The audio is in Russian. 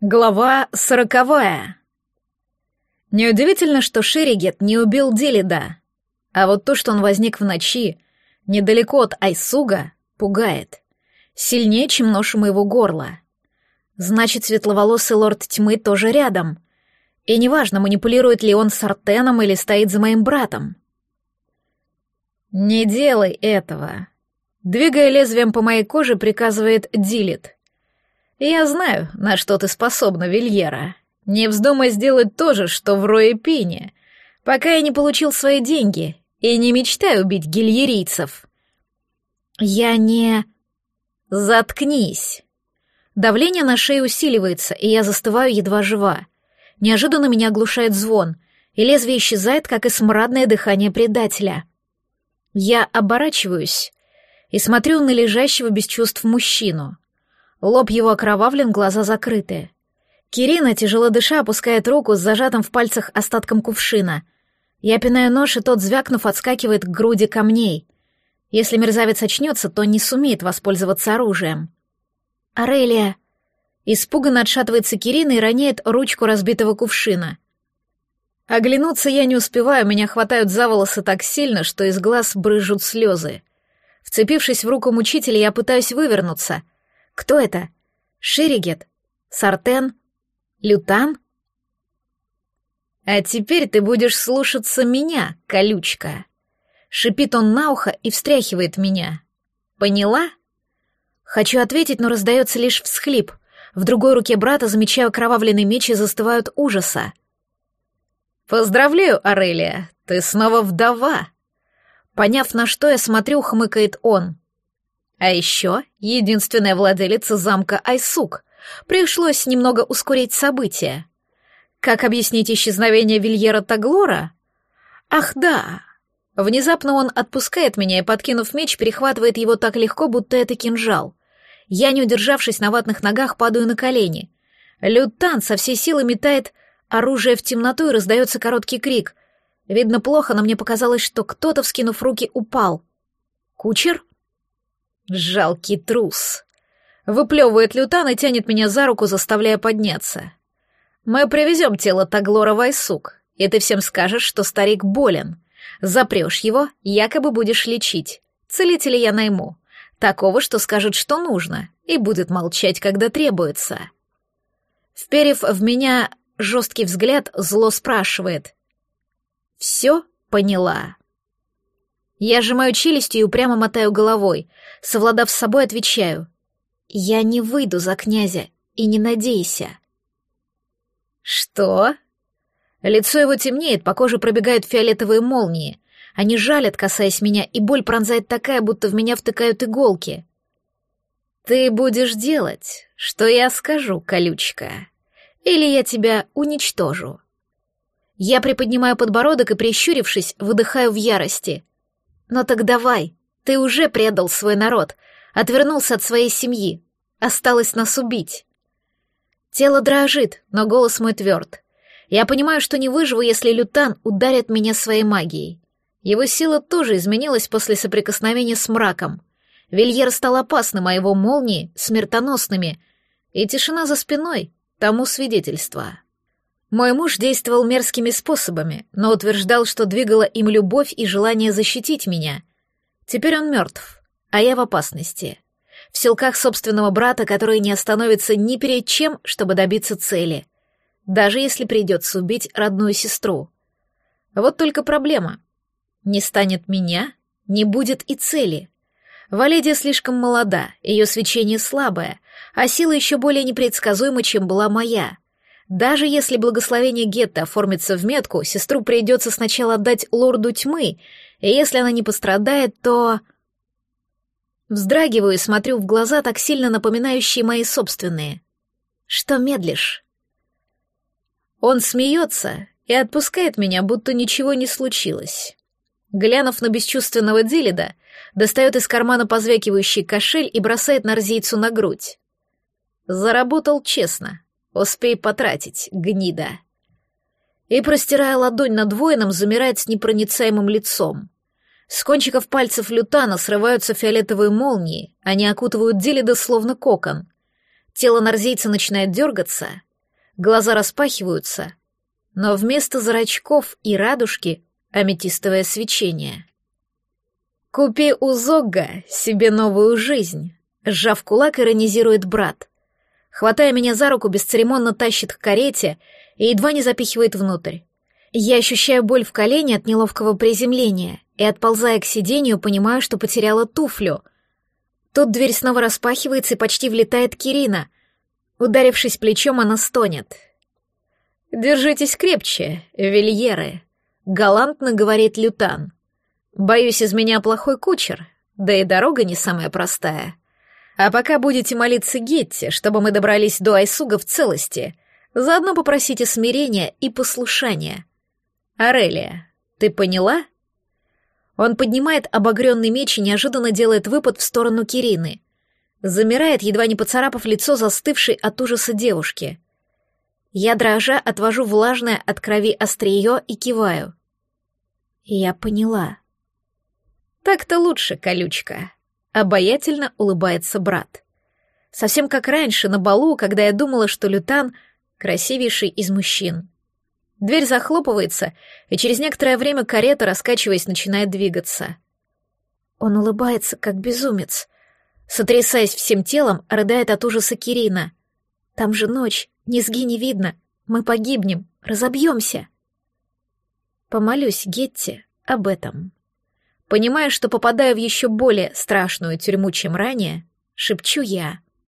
Глава сороковая. Неудивительно, что Шеригет не убил Делида, а вот то, что он возник в ночи, недалеко от Айсуга, пугает. Сильнее, чем нож у моего горла. Значит, светловолосый лорд тьмы тоже рядом. И неважно, манипулирует ли он с Артеном или стоит за моим братом. «Не делай этого», — двигая лезвием по моей коже, приказывает Дилит — «Я знаю, на что ты способна, Вильера. Не вздумай сделать то же, что в Рое Пине, пока я не получил свои деньги, и не мечтай убить гильерийцев». «Я не...» «Заткнись!» Давление на шею усиливается, и я застываю едва жива. Неожиданно меня оглушает звон, и лезвие исчезает, как и смрадное дыхание предателя. Я оборачиваюсь и смотрю на лежащего без чувств мужчину — Лоб его окровавлен, глаза закрыты. Кирина, тяжело дыша, опускает руку с зажатым в пальцах остатком кувшина. Я пинаю нож, и тот, звякнув, отскакивает к груди камней. Если мерзавец очнется, то не сумеет воспользоваться оружием. «Арелия!» Испуганно отшатывается Кирина и роняет ручку разбитого кувшина. Оглянуться я не успеваю, меня хватают за волосы так сильно, что из глаз брызжут слезы. Вцепившись в руку мучителя, я пытаюсь вывернуться — кто это? Ширигет? Сартен? Лютан? А теперь ты будешь слушаться меня, колючка. Шипит он на ухо и встряхивает меня. Поняла? Хочу ответить, но раздается лишь всхлип. В другой руке брата замечаю кровавленный меч и застывают ужаса. «Поздравляю, Арелия, ты снова вдова!» Поняв, на что я смотрю, хмыкает он. А еще единственная владелица замка Айсук. Пришлось немного ускорить события. Как объяснить исчезновение Вильера Таглора? Ах да! Внезапно он отпускает меня и, подкинув меч, перехватывает его так легко, будто это кинжал. Я, не удержавшись на ватных ногах, падаю на колени. Лютан со всей силы метает оружие в темноту и раздается короткий крик. Видно плохо, но мне показалось, что кто-то, вскинув руки, упал. Кучер? Жалкий трус. Выплевывает лютан и тянет меня за руку, заставляя подняться. Мы привезем тело Таглора Вайсук, и ты всем скажешь, что старик болен. Запрешь его, якобы будешь лечить. Целителя я найму. Такого, что скажет, что нужно, и будет молчать, когда требуется. Вперев в меня жесткий взгляд, зло спрашивает. «Все поняла?» Я сжимаю челюстью и упрямо мотаю головой. Совладав с собой, отвечаю. «Я не выйду за князя, и не надейся». «Что?» Лицо его темнеет, по коже пробегают фиолетовые молнии. Они жалят, касаясь меня, и боль пронзает такая, будто в меня втыкают иголки. «Ты будешь делать, что я скажу, колючка, или я тебя уничтожу». Я приподнимаю подбородок и, прищурившись, выдыхаю в ярости. Но так давай, ты уже предал свой народ, отвернулся от своей семьи. Осталось нас убить. Тело дрожит, но голос мой тверд. Я понимаю, что не выживу, если Лютан ударит меня своей магией. Его сила тоже изменилась после соприкосновения с мраком. Вильер стал опасным, а его молнии — смертоносными. И тишина за спиной — тому свидетельство. Мой муж действовал мерзкими способами, но утверждал, что двигала им любовь и желание защитить меня. Теперь он мертв, а я в опасности. В силках собственного брата, который не остановится ни перед чем, чтобы добиться цели. Даже если придется убить родную сестру. Вот только проблема. Не станет меня, не будет и цели. Валедия слишком молода, ее свечение слабое, а сила еще более непредсказуема, чем была моя — даже если благословение Гетты оформится в метку, сестру придется сначала отдать лорду тьмы, и если она не пострадает, то... Вздрагиваю и смотрю в глаза, так сильно напоминающие мои собственные. Что медлишь? Он смеется и отпускает меня, будто ничего не случилось. Глянув на бесчувственного Дилида, достает из кармана позвякивающий кошель и бросает нарзийцу на грудь. Заработал честно. Успей потратить, гнида. И, простирая ладонь над воином, замирает с непроницаемым лицом. С кончиков пальцев лютана срываются фиолетовые молнии, они окутывают Делида словно кокон. Тело нарзейца начинает дергаться, Глаза распахиваются, но вместо зрачков и радужки аметистовое свечение. «Купи у Зогга себе новую жизнь», — сжав кулак, иронизирует брат. Хватая меня за руку, бесцеремонно тащит к карете и едва не запихивает внутрь. Я ощущаю боль в колене от неловкого приземления и, отползая к сиденью, понимаю, что потеряла туфлю. Тут дверь снова распахивается и почти влетает Кирина. Ударившись плечом, она стонет. «Держитесь крепче, вильеры», — галантно говорит Лютан. «Боюсь, из меня плохой кучер, да и дорога не самая простая. А пока будете молиться Гетте, чтобы мы добрались до Айсуга в целости, заодно попросите смирения и послушания. Арелия, ты поняла?» Он поднимает обогренный меч и неожиданно делает выпад в сторону Кирины. Замирает, едва не поцарапав лицо застывшей от ужаса девушки. Я, дрожа, отвожу влажное от крови острие и киваю. Я поняла. Так-то лучше, колючка. Обаятельно улыбается брат. Совсем как раньше, на балу, когда я думала, что Лютан — красивейший из мужчин. Дверь захлопывается, и через некоторое время карета, раскачиваясь, начинает двигаться. Он улыбается, как безумец. Сотрясаясь всем телом, рыдает от ужаса Кирина. Там же ночь, низги не видно. Мы погибнем, разобьемся. Помолюсь Гетти об этом. Понимая, что попадаю в еще более страшную тюрьму, чем ранее, шепчу я —